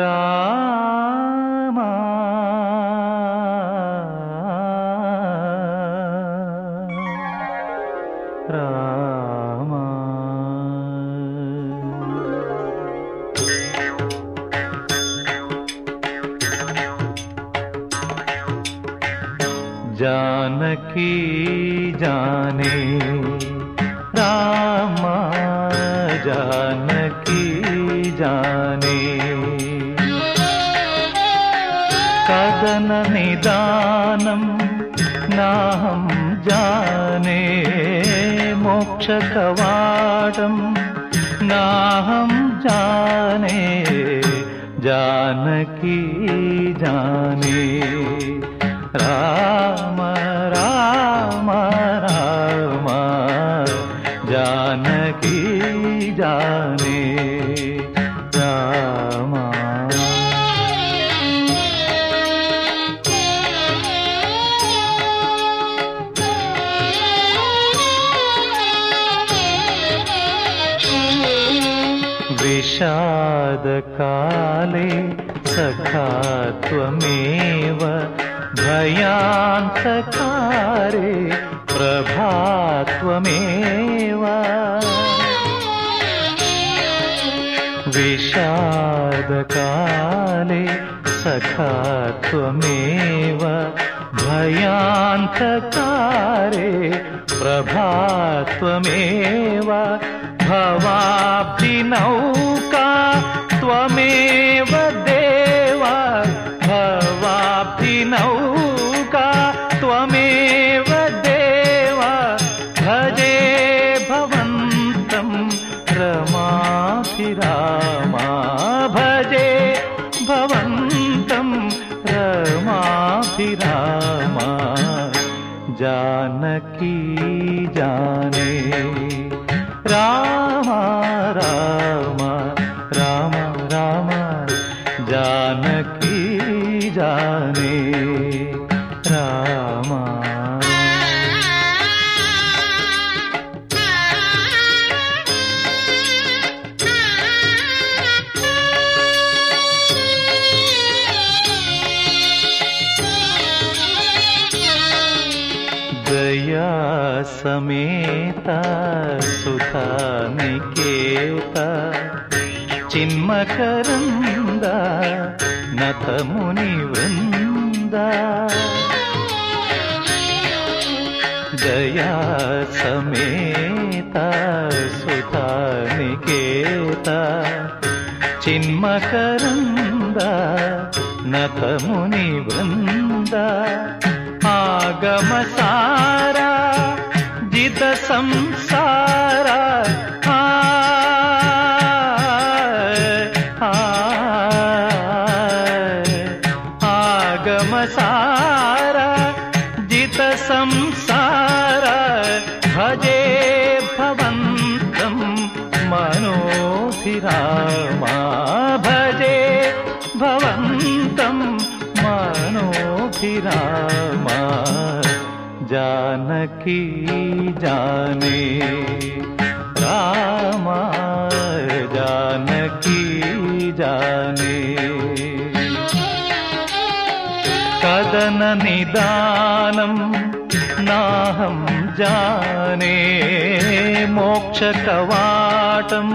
रामा। जानकी जाने रामा जानकी जाने। साधन निदानम नाहम जाने मोक्ष कवाटम ना हम जाने जानकी जाने। राम राम राम, जानकी जाने। विषादकाले सखा त्वमेव भयान्तकारे प्रभात्वमेव विषादकाले सखा त्वमेव भयान्तकारे प्रभात्वमेव भवाब्धिनौका त्वमेव देवा। भवाब्धिनौका त्वमेव देवा। भजे भवन्तं रमाभिरामा भजे भवन्तं रमाभिरामा जानकी जाने। राम राम राम जानकी जाने राम। समेत सुधा निकेत మకరంద నతముని వృంద దయా సమేత సుతానికేత చిన్మకరంద నతముని వృంద ఆగమ సారా జిత సంస आगमसारा जित संसारा भजे भवन्तं मनोभिरामा भजे भवन्तं मनोभिरामा। जानकी जाने राम जानकी जाने साधन निदानम ना हम जाने मोक्ष कवाटम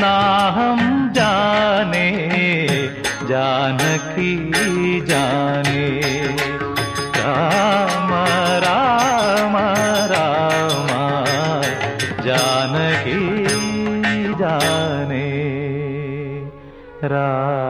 ना हम जाने जानकी जाने। राम राम राम, जानकी जाने। राम।